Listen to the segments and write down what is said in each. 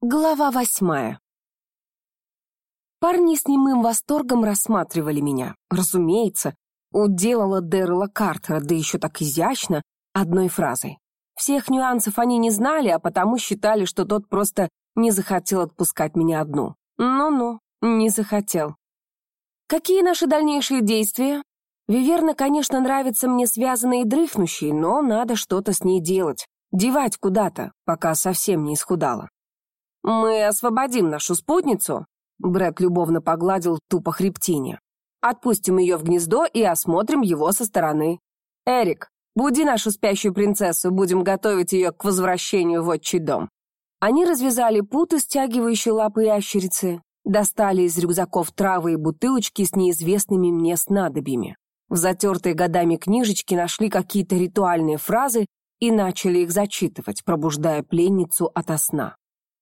Глава восьмая. Парни с немым восторгом рассматривали меня. Разумеется, уделала Дэрла Картера, да еще так изящно, одной фразой. Всех нюансов они не знали, а потому считали, что тот просто не захотел отпускать меня одну. Ну-ну, не захотел. Какие наши дальнейшие действия? Виверна, конечно, нравится мне связанной и дрыхнущей, но надо что-то с ней делать. Девать куда-то, пока совсем не исхудала. «Мы освободим нашу спутницу», — Брэд любовно погладил тупо хребтине. «Отпустим ее в гнездо и осмотрим его со стороны. Эрик, буди нашу спящую принцессу, будем готовить ее к возвращению в отчий дом». Они развязали путы, стягивающие лапы ящерицы, достали из рюкзаков травы и бутылочки с неизвестными мне снадобьями. В затертой годами книжечке нашли какие-то ритуальные фразы и начали их зачитывать, пробуждая пленницу ото сна.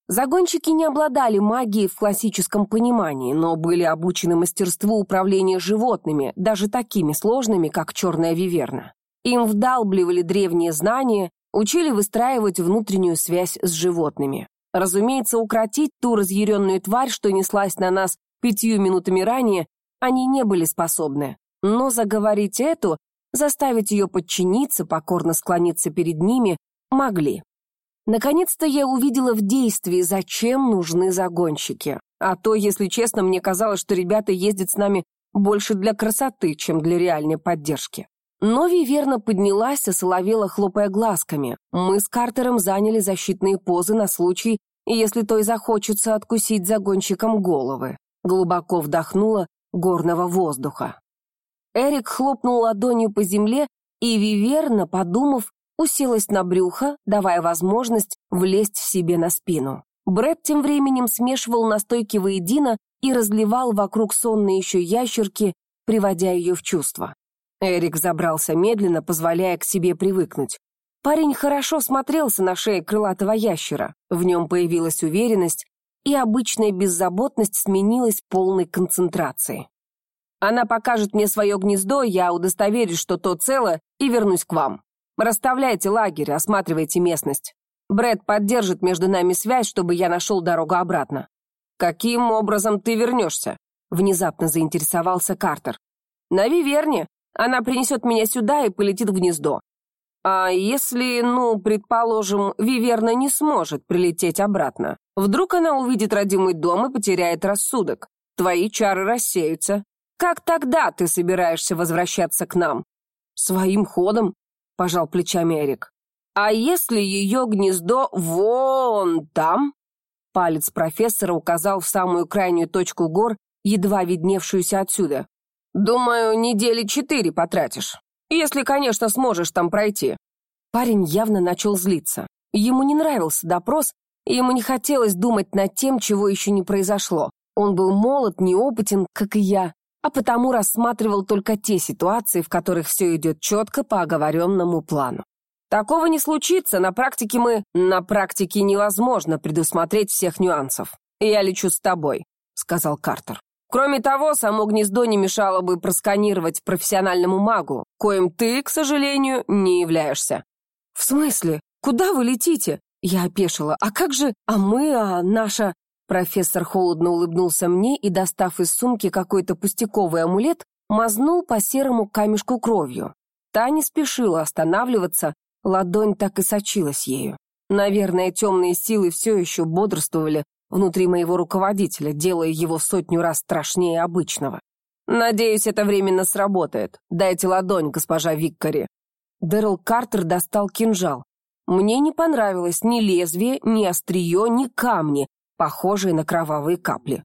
Загонщики не обладали магией в классическом понимании, но были обучены мастерству управления животными, даже такими сложными, как черная виверна. Им вдалбливали древние знания, учили выстраивать внутреннюю связь с животными. Разумеется, укротить ту разъяренную тварь, что неслась на нас пятью минутами ранее, они не были способны. Но заговорить эту, заставить ее подчиниться, покорно склониться перед ними, могли. Наконец-то я увидела в действии, зачем нужны загонщики. А то, если честно, мне казалось, что ребята ездят с нами больше для красоты, чем для реальной поддержки. Нови верно поднялась и соловела, хлопая глазками. Мы с Картером заняли защитные позы на случай, если той захочется откусить загонщикам головы. Глубоко вдохнула горного воздуха. Эрик хлопнул ладонью по земле, и Виверна, подумав, уселась на брюхо, давая возможность влезть в себе на спину. Брэд тем временем смешивал настойки воедино и разливал вокруг сонной еще ящерки, приводя ее в чувство. Эрик забрался медленно, позволяя к себе привыкнуть. Парень хорошо смотрелся на шее крылатого ящера. В нем появилась уверенность, и обычная беззаботность сменилась полной концентрацией. Она покажет мне свое гнездо, я удостоверюсь, что то цело, и вернусь к вам. Расставляйте лагерь, осматривайте местность. Брэд поддержит между нами связь, чтобы я нашел дорогу обратно. Каким образом ты вернешься? Внезапно заинтересовался Картер. На Виверне. Она принесет меня сюда и полетит в гнездо. А если, ну, предположим, Виверна не сможет прилететь обратно? Вдруг она увидит родимый дом и потеряет рассудок? Твои чары рассеются. Как тогда ты собираешься возвращаться к нам? Своим ходом, — пожал плечами Эрик. «А если ее гнездо вон там?» Палец профессора указал в самую крайнюю точку гор, едва видневшуюся отсюда. «Думаю, недели четыре потратишь. Если, конечно, сможешь там пройти». Парень явно начал злиться. Ему не нравился допрос, и ему не хотелось думать над тем, чего еще не произошло. Он был молод, неопытен, как и я, а потому рассматривал только те ситуации, в которых все идет четко по оговоренному плану. Такого не случится, на практике мы... На практике невозможно предусмотреть всех нюансов. Я лечу с тобой, сказал Картер. Кроме того, само гнездо не мешало бы просканировать профессиональному магу, коим ты, к сожалению, не являешься. В смысле? Куда вы летите? Я опешила. А как же... А мы, а наша... Профессор холодно улыбнулся мне и, достав из сумки какой-то пустяковый амулет, мазнул по серому камешку кровью. Та не спешила останавливаться, ладонь так и сочилась ею. Наверное, темные силы все еще бодрствовали внутри моего руководителя, делая его сотню раз страшнее обычного. «Надеюсь, это временно сработает. Дайте ладонь, госпожа Виккари». Дэрил Картер достал кинжал. Мне не понравилось ни лезвие, ни острие, ни камни, похожие на кровавые капли.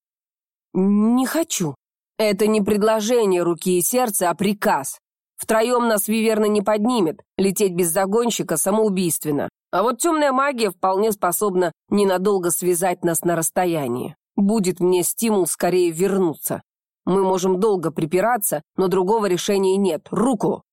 «Не хочу. Это не предложение руки и сердца, а приказ. Втроем нас Виверна не поднимет, лететь без загонщика самоубийственно. А вот темная магия вполне способна ненадолго связать нас на расстоянии. Будет мне стимул скорее вернуться. Мы можем долго припираться, но другого решения нет. Руку!»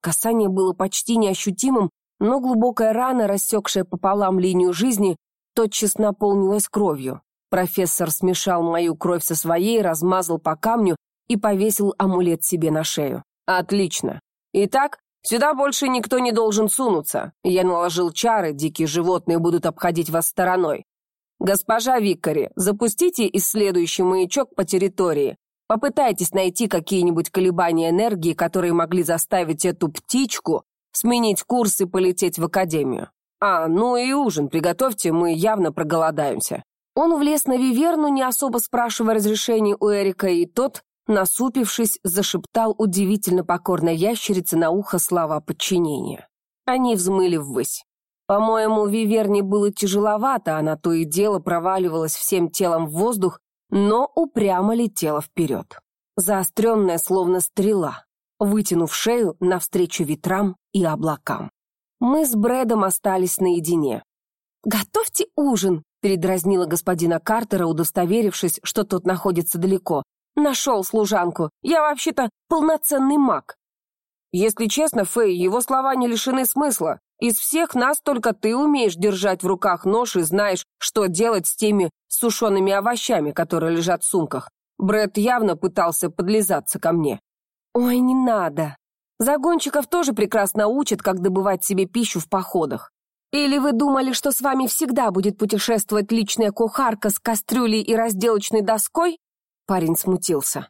Касание было почти неощутимым, но глубокая рана, рассекшая пополам линию жизни, тотчас наполнилась кровью. Профессор смешал мою кровь со своей, размазал по камню и повесил амулет себе на шею. «Отлично. Итак, сюда больше никто не должен сунуться. Я наложил чары, дикие животные будут обходить вас стороной. «Госпожа Викари, запустите исследующий маячок по территории. Попытайтесь найти какие-нибудь колебания энергии, которые могли заставить эту птичку сменить курс и полететь в академию. А, ну и ужин приготовьте, мы явно проголодаемся». Он влез на Виверну, не особо спрашивая разрешения у Эрика, и тот, насупившись, зашептал удивительно покорной ящерице на ухо слова подчинения. Они взмыли ввысь. По-моему, Виверне было тяжеловато, она то и дело проваливалась всем телом в воздух, но упрямо летела вперед. Заостренная, словно стрела, вытянув шею навстречу ветрам и облакам. Мы с Брэдом остались наедине. «Готовьте ужин», — передразнила господина Картера, удостоверившись, что тот находится далеко. «Нашел служанку. Я вообще-то полноценный маг». «Если честно, Фэй, его слова не лишены смысла. Из всех нас только ты умеешь держать в руках нож и знаешь, что делать с теми сушеными овощами, которые лежат в сумках. Брэд явно пытался подлизаться ко мне. Ой, не надо. Загонщиков тоже прекрасно учат, как добывать себе пищу в походах. Или вы думали, что с вами всегда будет путешествовать личная кухарка с кастрюлей и разделочной доской? Парень смутился.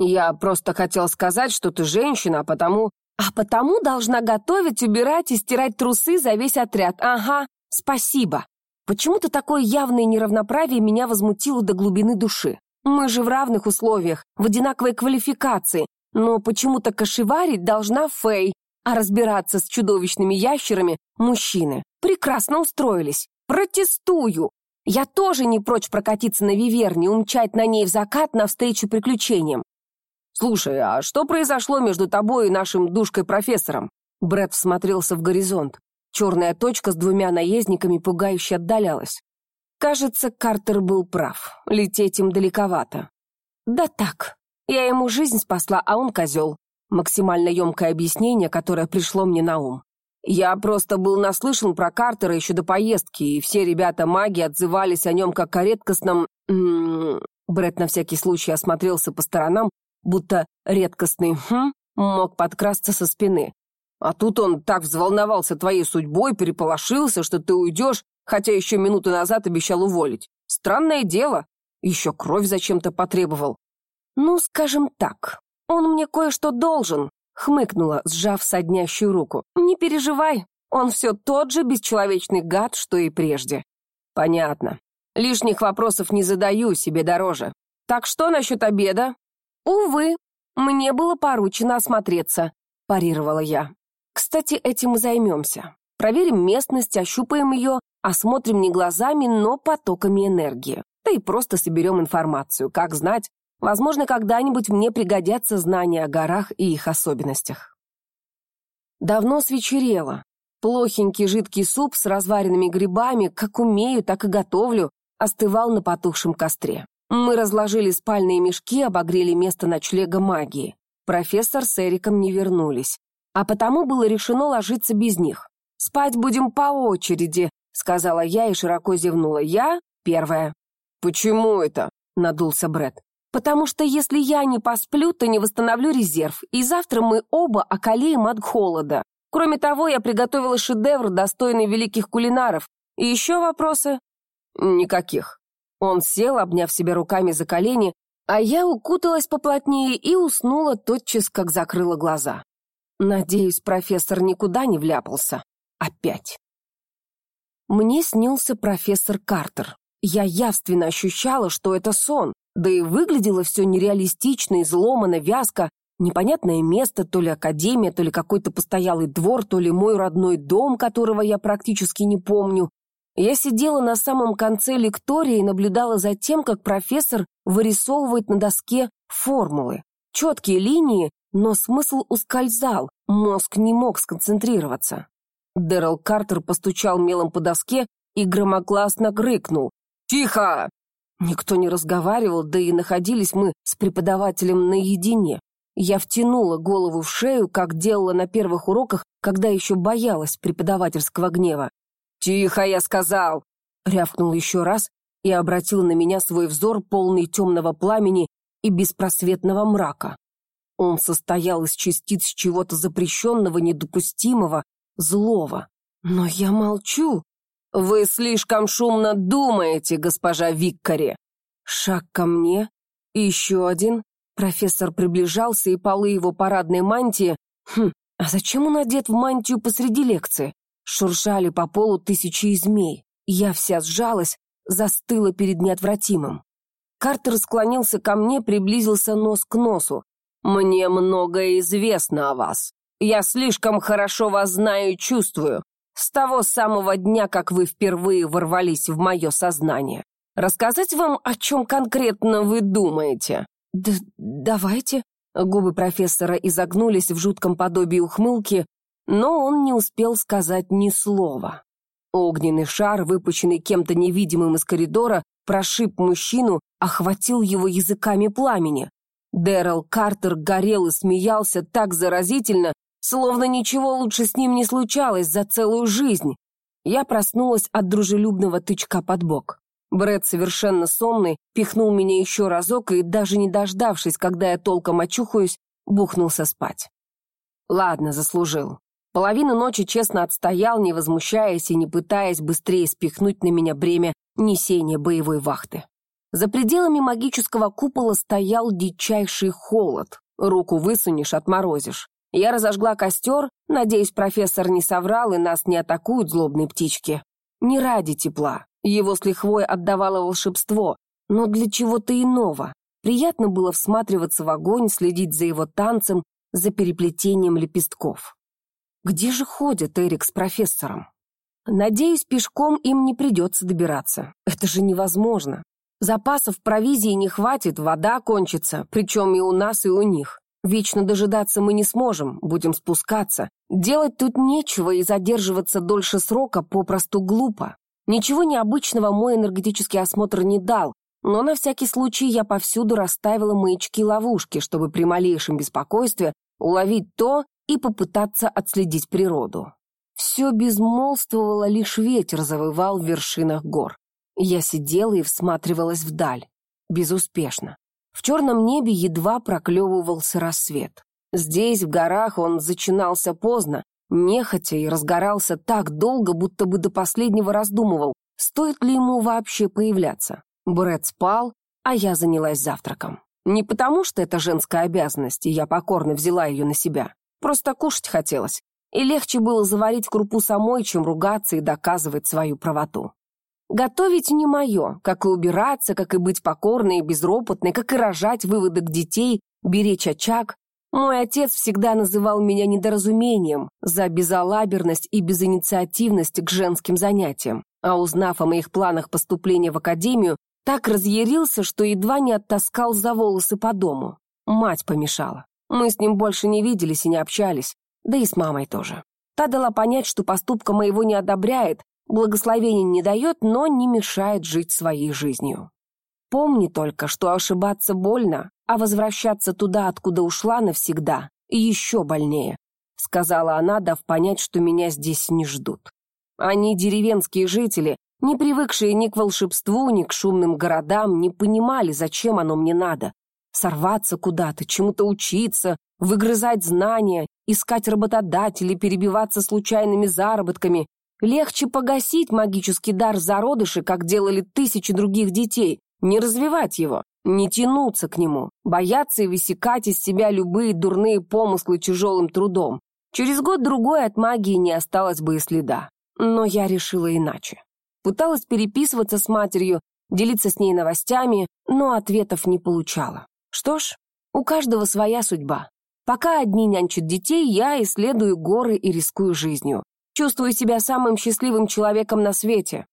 Я просто хотел сказать, что ты женщина, а потому а потому должна готовить, убирать и стирать трусы за весь отряд. Ага, спасибо. Почему-то такое явное неравноправие меня возмутило до глубины души. Мы же в равных условиях, в одинаковой квалификации, но почему-то кошеварить должна Фэй, а разбираться с чудовищными ящерами – мужчины. Прекрасно устроились. Протестую. Я тоже не прочь прокатиться на Виверне, умчать на ней в закат навстречу приключениям. «Слушай, а что произошло между тобой и нашим душкой-профессором?» Брэд всмотрелся в горизонт. Черная точка с двумя наездниками пугающе отдалялась. Кажется, Картер был прав. Лететь им далековато. «Да так. Я ему жизнь спасла, а он козел». Максимально емкое объяснение, которое пришло мне на ум. Я просто был наслышан про Картера еще до поездки, и все ребята-маги отзывались о нем как о редкостном... Брэд на всякий случай осмотрелся по сторонам будто редкостный «хм» мог подкрасться со спины. А тут он так взволновался твоей судьбой, переполошился, что ты уйдешь, хотя еще минуту назад обещал уволить. Странное дело. Еще кровь зачем-то потребовал. Ну, скажем так, он мне кое-что должен, хмыкнула, сжав соднящую руку. Не переживай, он все тот же бесчеловечный гад, что и прежде. Понятно. Лишних вопросов не задаю, себе дороже. Так что насчет обеда? «Увы, мне было поручено осмотреться», – парировала я. «Кстати, этим мы займемся. Проверим местность, ощупаем ее, осмотрим не глазами, но потоками энергии. Да и просто соберем информацию. Как знать, возможно, когда-нибудь мне пригодятся знания о горах и их особенностях». Давно свечерело. Плохенький жидкий суп с разваренными грибами, как умею, так и готовлю, остывал на потухшем костре. Мы разложили спальные мешки, обогрели место ночлега магии. Профессор с Эриком не вернулись. А потому было решено ложиться без них. «Спать будем по очереди», — сказала я и широко зевнула. «Я первая». «Почему это?» — надулся Бред. «Потому что если я не посплю, то не восстановлю резерв, и завтра мы оба околеем от холода. Кроме того, я приготовила шедевр, достойный великих кулинаров. И еще вопросы?» «Никаких», он сел, обняв себя руками за колени, а я укуталась поплотнее и уснула тотчас, как закрыла глаза. Надеюсь, профессор никуда не вляпался. Опять. Мне снился профессор Картер. Я явственно ощущала, что это сон, да и выглядело все нереалистично, изломано, вязко. Непонятное место, то ли академия, то ли какой-то постоялый двор, то ли мой родной дом, которого я практически не помню. Я сидела на самом конце лектория и наблюдала за тем, как профессор вырисовывает на доске формулы. Четкие линии, но смысл ускользал, мозг не мог сконцентрироваться. Дэрил Картер постучал мелом по доске и громогласно крикнул «Тихо!». Никто не разговаривал, да и находились мы с преподавателем наедине. Я втянула голову в шею, как делала на первых уроках, когда еще боялась преподавательского гнева. «Тихо, я сказал!» — рявкнул еще раз и обратил на меня свой взор, полный темного пламени и беспросветного мрака. Он состоял из частиц чего-то запрещенного, недопустимого, злого. Но я молчу. «Вы слишком шумно думаете, госпожа Виккари!» Шаг ко мне, еще один. Профессор приближался, и полы его парадной мантии... Хм, а зачем он одет в мантию посреди лекции? Шуршали по полу тысячи змей. Я вся сжалась, застыла перед неотвратимым. Картер склонился ко мне, приблизился нос к носу. «Мне многое известно о вас. Я слишком хорошо вас знаю и чувствую. С того самого дня, как вы впервые ворвались в мое сознание. Рассказать вам, о чем конкретно вы думаете?» «Да давайте». Губы профессора изогнулись в жутком подобии ухмылки, но он не успел сказать ни слова. Огненный шар, выпущенный кем-то невидимым из коридора, прошиб мужчину, охватил его языками пламени. Дэрил Картер горел и смеялся так заразительно, словно ничего лучше с ним не случалось за целую жизнь. Я проснулась от дружелюбного тычка под бок. Брэд, совершенно сонный, пихнул меня еще разок и, даже не дождавшись, когда я толком очухаюсь, бухнулся спать. Ладно, заслужил. Половину ночи честно отстоял, не возмущаясь и не пытаясь быстрее спихнуть на меня бремя несения боевой вахты. За пределами магического купола стоял дичайший холод. Руку высунешь, отморозишь. Я разожгла костер, надеюсь, профессор не соврал и нас не атакуют злобные птички. Не ради тепла, его с лихвой отдавало волшебство, но для чего-то иного. Приятно было всматриваться в огонь, следить за его танцем, за переплетением лепестков. Где же ходят Эрик с профессором? Надеюсь, пешком им не придется добираться. Это же невозможно. Запасов провизии не хватит, вода кончится, причем и у нас, и у них. Вечно дожидаться мы не сможем, будем спускаться. Делать тут нечего и задерживаться дольше срока попросту глупо. Ничего необычного мой энергетический осмотр не дал, но на всякий случай я повсюду расставила маячки-ловушки, чтобы при малейшем беспокойстве уловить то и попытаться отследить природу. Все безмолвствовало, лишь ветер завывал в вершинах гор. Я сидела и всматривалась вдаль. Безуспешно. В черном небе едва проклевывался рассвет. Здесь, в горах, он зачинался поздно, нехотя и разгорался так долго, будто бы до последнего раздумывал, стоит ли ему вообще появляться. Брэд спал, а я занялась завтраком. Не потому, что это женская обязанность, и я покорно взяла ее на себя. Просто кушать хотелось. И легче было заварить крупу самой, чем ругаться и доказывать свою правоту. Готовить не мое, как и убираться, как и быть покорной и безропотной, как и рожать выводок детей, беречь очаг, мой отец всегда называл меня недоразумением за безалаберность и безинициативность к женским занятиям, а узнав о моих планах поступления в академию, так разъярился, что едва не оттаскал за волосы по дому. Мать помешала. Мы с ним больше не виделись и не общались, да и с мамой тоже. Та дала понять, что поступка моего не одобряет, благословения не дает, но не мешает жить своей жизнью. Помни только, что ошибаться больно, а возвращаться туда, откуда ушла навсегда, еще больнее», — сказала она, дав понять, что меня здесь не ждут. Они деревенские жители, не привыкшие ни к волшебству, ни к шумным городам, не понимали, зачем оно мне надо. Сорваться куда-то, чему-то учиться, выгрызать знания, искать работодателей, перебиваться случайными заработками. Легче погасить магический дар зародыши, как делали тысячи других детей, не развивать его, не тянуться к нему, бояться и высекать из себя любые дурные помыслы тяжелым трудом. Через год-другой от магии не осталось бы и следа. Но я решила иначе. Пыталась переписываться с матерью, делиться с ней новостями, но ответов не получала. Что ж, у каждого своя судьба. Пока одни нянчат детей, я исследую горы и рискую жизнью. Чувствую себя самым счастливым человеком на свете.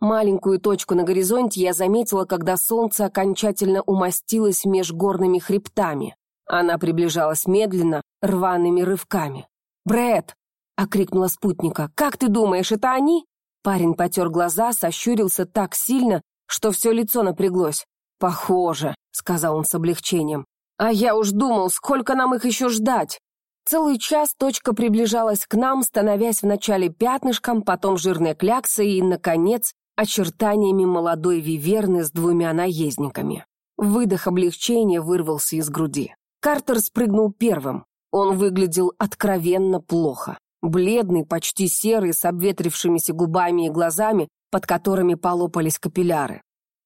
Маленькую точку на горизонте я заметила, когда солнце окончательно умостилось меж горными хребтами. Она приближалась медленно, рваными рывками. «Брэд!» — окрикнула спутника. «Как ты думаешь, это они?» Парень потер глаза, сощурился так сильно, что все лицо напряглось. «Похоже», — сказал он с облегчением. «А я уж думал, сколько нам их еще ждать?» Целый час точка приближалась к нам, становясь вначале пятнышком, потом жирной кляксой и, наконец, очертаниями молодой виверны с двумя наездниками. Выдох облегчения вырвался из груди. Картер спрыгнул первым. Он выглядел откровенно плохо. бледный, почти серый, с обветрившимися губами и глазами, под которыми полопались капилляры.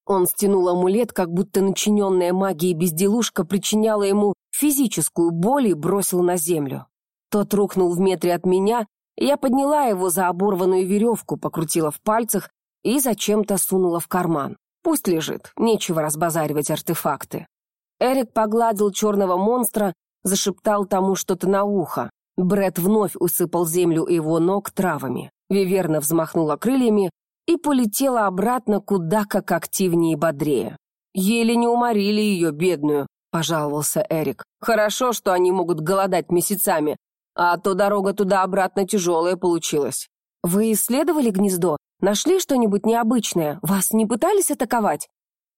Он стянул амулет, как будто начиненная магией безделушка причиняла ему физическую боль и бросил на землю. Тот рухнул в метре от меня, я подняла его за оборванную веревку, покрутила в пальцах и зачем-то сунула в карман. Пусть лежит, нечего разбазаривать артефакты. Эрик погладил черного монстра, зашептал тому что-то на ухо. Бред вновь усыпал землю его ног травами. Виверна взмахнула крыльями и полетела обратно куда как активнее и бодрее. «Еле не уморили ее, бедную», — пожаловался Эрик. «Хорошо, что они могут голодать месяцами, а то дорога туда-обратно тяжелая получилась». «Вы исследовали гнездо? Нашли что-нибудь необычное? Вас не пытались атаковать?»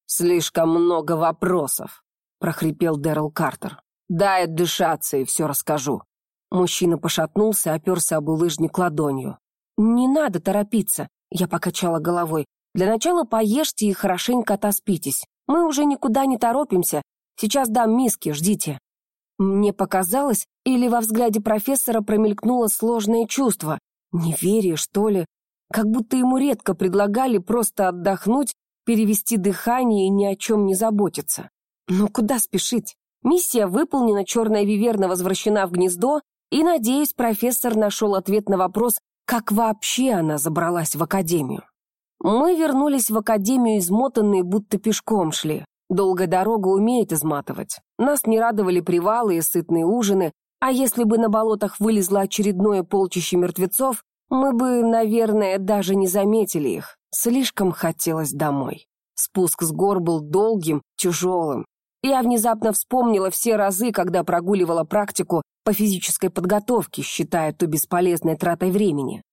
«Слишком много вопросов», — прохрипел Дэрил Картер. «Дай отдышаться, и все расскажу». Мужчина пошатнулся, оперся об улыжник ладонью. «Не надо торопиться», — я покачала головой. «Для начала поешьте и хорошенько отоспитесь. Мы уже никуда не торопимся. Сейчас дам миски, ждите». Мне показалось, или во взгляде профессора промелькнуло сложное чувство. Неверие, что ли? Как будто ему редко предлагали просто отдохнуть, перевести дыхание и ни о чем не заботиться. Но куда спешить? Миссия выполнена, черная виверна возвращена в гнездо, и, надеюсь, профессор нашел ответ на вопрос, как вообще она забралась в академию. Мы вернулись в академию измотанные, будто пешком шли. Долгая дорога умеет изматывать. Нас не радовали привалы и сытные ужины, а если бы на болотах вылезло очередное полчище мертвецов, мы бы, наверное, даже не заметили их. Слишком хотелось домой. Спуск с гор был долгим, тяжелым. Я внезапно вспомнила все разы, когда прогуливала практику по физической подготовке, считая то бесполезной тратой времени.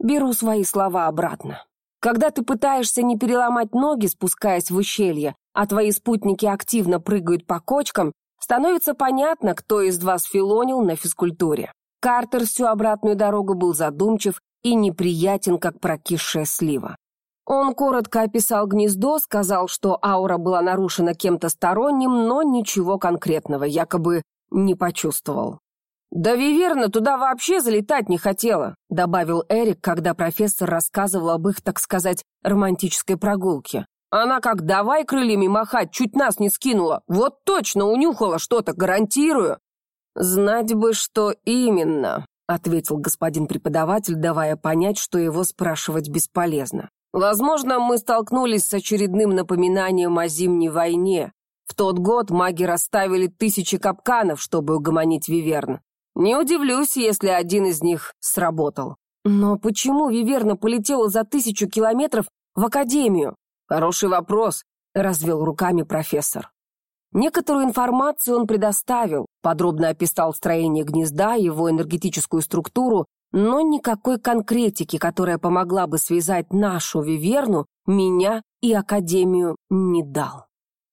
Беру свои слова обратно. Когда ты пытаешься не переломать ноги, спускаясь в ущелье, а твои спутники активно прыгают по кочкам, становится понятно, кто из вас филонил на физкультуре. Картер всю обратную дорогу был задумчив и неприятен, как прокисшая слива. Он коротко описал гнездо, сказал, что аура была нарушена кем-то сторонним, но ничего конкретного якобы не почувствовал. «Да Виверна туда вообще залетать не хотела», добавил Эрик, когда профессор рассказывал об их, так сказать, романтической прогулке. «Она как давай крыльями махать, чуть нас не скинула. Вот точно унюхала что-то, гарантирую». «Знать бы, что именно», ответил господин преподаватель, давая понять, что его спрашивать бесполезно. Возможно, мы столкнулись с очередным напоминанием о зимней войне. В тот год маги расставили тысячи капканов, чтобы угомонить Виверн. Не удивлюсь, если один из них сработал. Но почему Виверна полетела за тысячу километров в академию? Хороший вопрос, развел руками профессор. Некоторую информацию он предоставил, подробно описал строение гнезда, его энергетическую структуру, но никакой конкретики, которая помогла бы связать нашу Виверну, меня и Академию, не дал.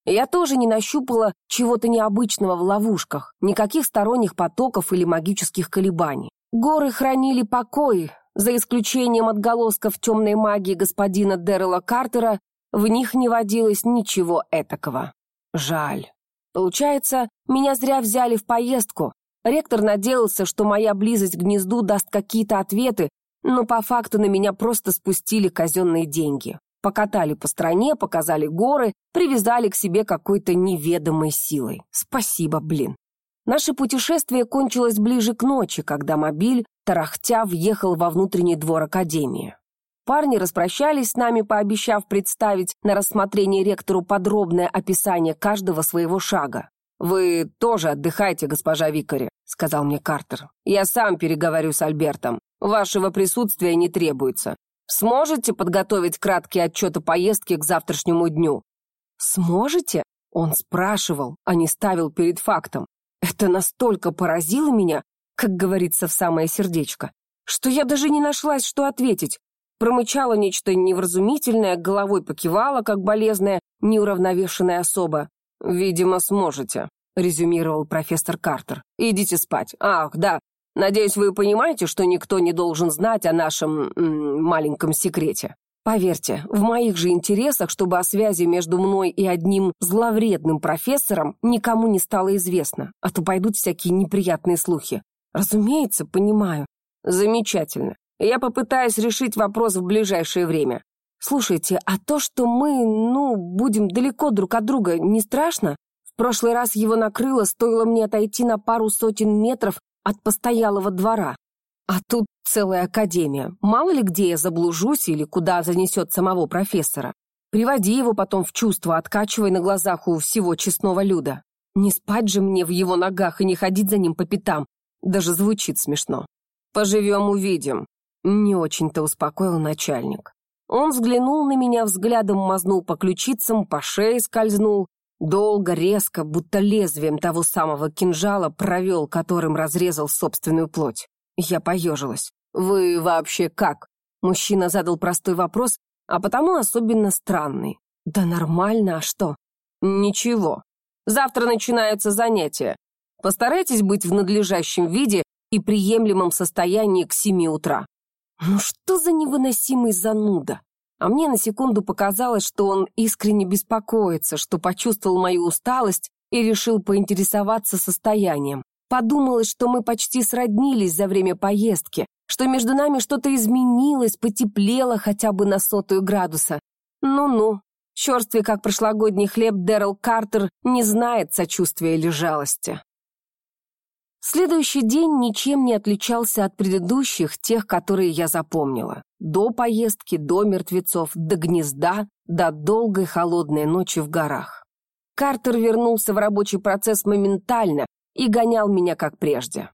Я тоже не нащупала чего-то необычного в ловушках, никаких сторонних потоков или магических колебаний. Горы хранили покой, за исключением отголосков темной магии господина Дэррела Картера, в них не водилось ничего этакого. Жаль. Получается, меня зря взяли в поездку, Ректор надеялся, что моя близость к гнезду даст какие-то ответы, но по факту на меня просто спустили казенные деньги. Покатали по стране, показали горы, привязали к себе какой-то неведомой силой. Спасибо, блин. Наше путешествие кончилось ближе к ночи, когда мобиль, тарахтя, въехал во внутренний двор Академии. Парни распрощались с нами, пообещав представить на рассмотрение ректору подробное описание каждого своего шага. «Вы тоже отдыхайте, госпожа Викари», — сказал мне Картер. «Я сам переговорю с Альбертом. Вашего присутствия не требуется. Сможете подготовить краткий отчет о поездке к завтрашнему дню?» «Сможете?» — он спрашивал, а не ставил перед фактом. Это настолько поразило меня, как говорится в самое сердечко, что я даже не нашлась, что ответить. Промычала нечто невразумительное, головой покивала, как болезная, неуравновешенная особа. «Видимо, сможете», — резюмировал профессор Картер. «Идите спать. Ах, да. Надеюсь, вы понимаете, что никто не должен знать о нашем м, маленьком секрете. Поверьте, в моих же интересах, чтобы о связи между мной и одним зловредным профессором никому не стало известно, а то пойдут всякие неприятные слухи. Разумеется, понимаю. Замечательно. Я попытаюсь решить вопрос в ближайшее время. Слушайте, а то, что мы, ну, будем далеко друг от друга, не страшно? В прошлый раз его накрыло, стоило мне отойти на пару сотен метров от постоялого двора. А тут целая академия. Мало ли где я заблужусь или куда занесет самого профессора. Приводи его потом в чувство, откачивай на глазах у всего честного люда. Не спать же мне в его ногах и не ходить за ним по пятам. Даже звучит смешно. Поживем, увидим. Не очень-то успокоил начальник. Он взглянул на меня, взглядом мазнул по ключицам, по шее скользнул, долго, резко, будто лезвием того самого кинжала провел, которым разрезал собственную плоть. Я поежилась. «Вы вообще как?» Мужчина задал простой вопрос, а потому особенно странный. «Да нормально, а что?» «Ничего. Завтра начинаются занятия. Постарайтесь быть в надлежащем виде и приемлемом состоянии к семи утра. Ну что за невыносимый зануда? А мне на секунду показалось, что он искренне беспокоится, что почувствовал мою усталость и решил поинтересоваться состоянием. Подумалось, что мы почти сроднились за время поездки, что между нами что-то изменилось, потеплело хотя бы на сотую градуса. Ну-ну, черствый, как прошлогодний хлеб, Дэрил Картер не знает сочувствия или жалости. Следующий день ничем не отличался от предыдущих, тех, которые я запомнила. До поездки, до мертвецов, до гнезда, до долгой холодной ночи в горах. Картер вернулся в рабочий процесс моментально и гонял меня как прежде.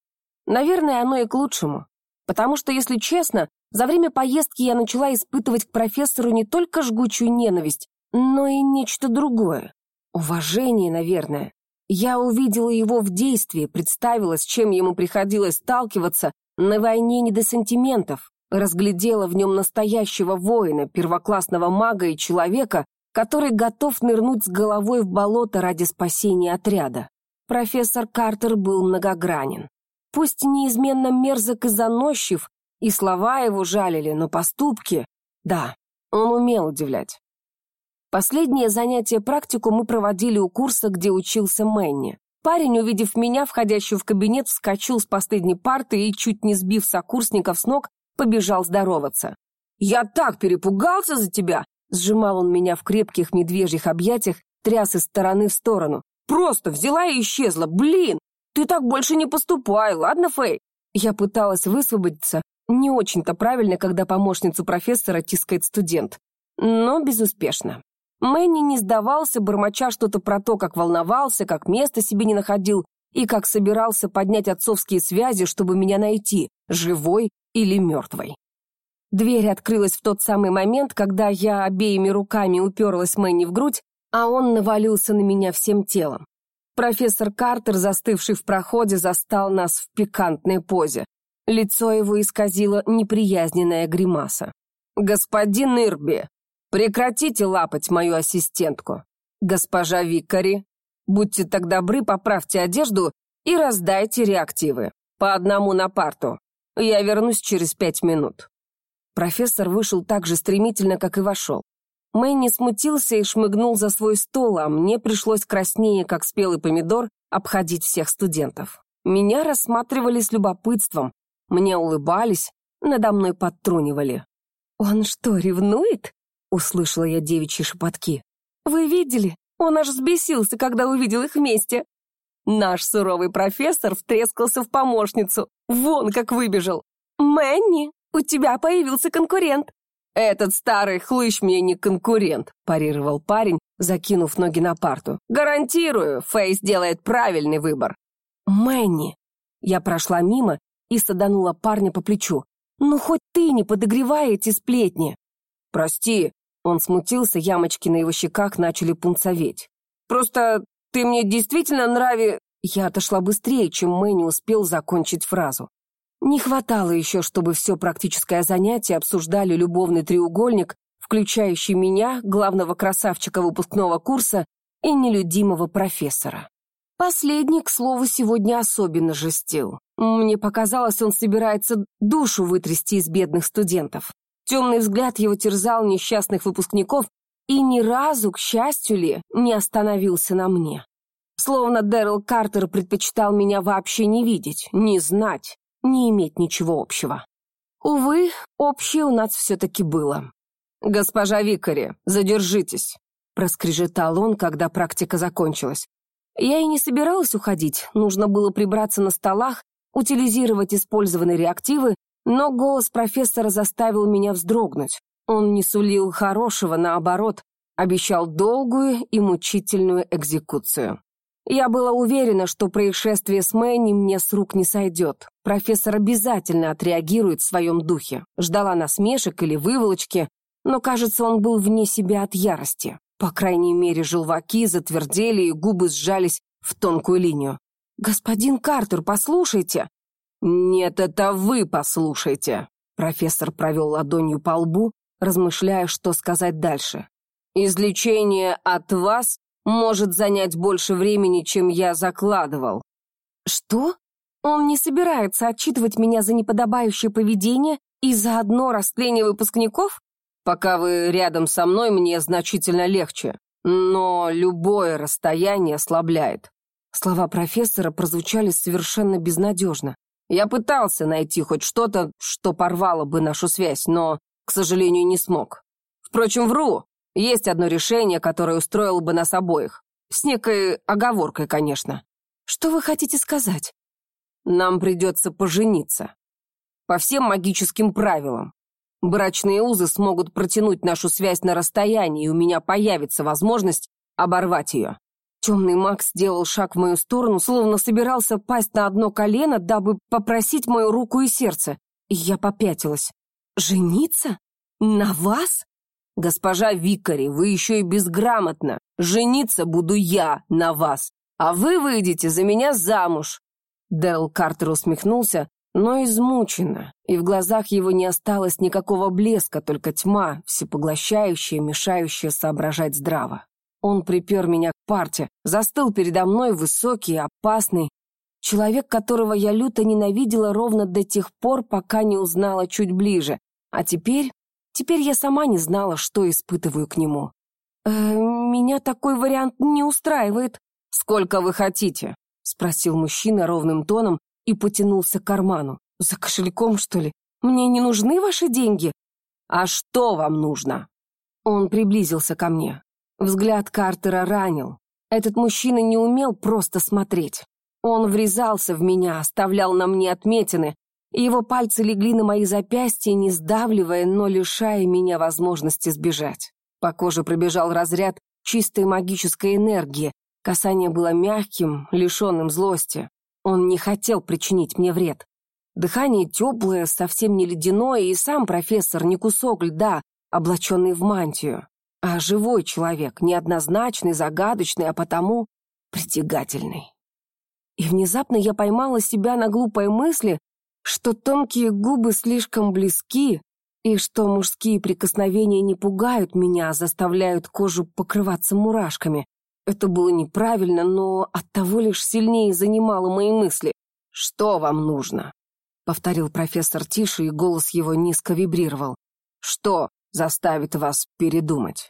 Наверное, оно и к лучшему. Потому что, если честно, за время поездки я начала испытывать к профессору не только жгучую ненависть, но и нечто другое. Уважение, наверное. Я увидела его в действии, представила, с чем ему приходилось сталкиваться на войне не до сантиментов, разглядела в нем настоящего воина, первоклассного мага и человека, который готов нырнуть с головой в болото ради спасения отряда. Профессор Картер был многогранен. Пусть неизменно мерзок и заносчив, и слова его жалили, но поступки... Да, он умел удивлять. Последнее занятие практику мы проводили у курса, где учился Мэнни. Парень, увидев меня, входящую в кабинет, вскочил с последней парты и, чуть не сбив сокурсников с ног, побежал здороваться. «Я так перепугался за тебя!» Сжимал он меня в крепких медвежьих объятиях, тряс из стороны в сторону. «Просто взяла и исчезла! Блин! Ты так больше не поступай, ладно, Фэй?» Я пыталась высвободиться, не очень-то правильно, когда помощницу профессора тискает студент, но безуспешно. Мэнни не сдавался, бормоча что-то про то, как волновался, как места себе не находил и как собирался поднять отцовские связи, чтобы меня найти, живой или мертвой. Дверь открылась в тот самый момент, когда я обеими руками уперлась Мэнни в грудь, а он навалился на меня всем телом. Профессор Картер, застывший в проходе, застал нас в пикантной позе. Лицо его исказило неприязненная гримаса. «Господин Ирби, Прекратите лапать мою ассистентку. Госпожа Викари, будьте так добры, поправьте одежду и раздайте реактивы. По одному на парту. Я вернусь через пять минут». Профессор вышел так же стремительно, как и вошел. Мэнни смутился и шмыгнул за свой стол, а мне пришлось краснее, как спелый помидор, обходить всех студентов. Меня рассматривали с любопытством, мне улыбались, надо мной подтрунивали. «Он что, ревнует?» Услышала я девичьи шепотки. «Вы видели? Он аж взбесился, когда увидел их вместе. Наш суровый профессор втрескался в помощницу. Вон как выбежал. «Мэнни, у тебя появился конкурент». «Этот старый хлыщ мне не конкурент», – парировал парень, закинув ноги на парту. «Гарантирую, Фейс делает правильный выбор». «Мэнни». Я прошла мимо и саданула парня по плечу. «Ну, хоть ты не подогревай эти сплетни». «Прости, он смутился, ямочки на его щеках начали пунцоветь. «Просто ты мне действительно нрави...» Я отошла быстрее, чем Мэнни успел закончить фразу. Не хватало еще, чтобы все практическое занятие обсуждали любовный треугольник, включающий меня, главного красавчика выпускного курса, и нелюдимого профессора. Последний, к слову, сегодня особенно жестил. Мне показалось, он собирается душу вытрясти из бедных студентов. Темный взгляд его терзал несчастных выпускников и ни разу, к счастью ли, не остановился на мне. Словно Дэрил Картер предпочитал меня вообще не видеть, не знать. не иметь ничего общего. Увы, общее у нас все-таки было. «Госпожа Викари, задержитесь», — проскрежетал он, когда практика закончилась. Я и не собиралась уходить, нужно было прибраться на столах, утилизировать использованные реактивы, но голос профессора заставил меня вздрогнуть. Он не сулил хорошего, наоборот, обещал долгую и мучительную экзекуцию. Я была уверена, что происшествие с Мэнни мне с рук не сойдет. Профессор обязательно отреагирует в своем духе. Ждала насмешек или выволочки, но, кажется, он был вне себя от ярости. По крайней мере, желваки затвердели и губы сжались в тонкую линию. «Господин Картер, послушайте!» «Нет, это вы послушайте!» Профессор провел ладонью по лбу, размышляя, что сказать дальше. «Излечение от вас может занять больше времени, чем я закладывал». «Что? Он не собирается отчитывать меня за неподобающее поведение и заодно растление выпускников?» «Пока вы рядом со мной, мне значительно легче, но любое расстояние ослабляет». Слова профессора прозвучали совершенно безнадежно. Я пытался найти хоть что-то, что порвало бы нашу связь, но, к сожалению, не смог. Впрочем, вру. Есть одно решение, которое устроило бы нас обоих. С некой оговоркой, конечно. Что вы хотите сказать? Нам придется пожениться. По всем магическим правилам. Брачные узы смогут протянуть нашу связь на расстоянии, и у меня появится возможность оборвать ее. Темный маг сделал шаг в мою сторону, словно собирался пасть на одно колено, дабы попросить мою руку и сердце. И я попятилась. «Жениться? На вас?» «Госпожа Викари, вы еще и безграмотно. Жениться буду я на вас, а вы выйдете за меня замуж». Дэрл Картер усмехнулся, но измученно, и в глазах его не осталось никакого блеска, только тьма, всепоглощающая, мешающая соображать здраво. Он припер меня к парте, застыл передо мной высокий, опасный, человек, которого я люто ненавидела ровно до тех пор, пока не узнала чуть ближе, а теперь, теперь я сама не знала, что испытываю к нему. «Э, «Меня такой вариант не устраивает». «Сколько вы хотите?» — спросил мужчина ровным тоном, и потянулся к карману. «За кошельком, что ли? Мне не нужны ваши деньги?» «А что вам нужно?» Он приблизился ко мне. Взгляд Картера ранил. Этот мужчина не умел просто смотреть. Он врезался в меня, оставлял на мне отметины, и его пальцы легли на мои запястья, не сдавливая, но лишая меня возможности сбежать. По коже пробежал разряд чистой магической энергии, касание было мягким, лишенным злости. Он не хотел причинить мне вред. Дыхание теплое, совсем не ледяное, и сам профессор не кусок льда, облаченный в мантию, а живой человек, неоднозначный, загадочный, а потому притягательный. И внезапно я поймала себя на глупой мысли, что тонкие губы слишком близки, и что мужские прикосновения не пугают меня, а заставляют кожу покрываться мурашками, это было неправильно, но оттого лишь сильнее занимало мои мысли. «Что вам нужно?» — повторил профессор тише, и голос его низко вибрировал. «Что заставит вас передумать?»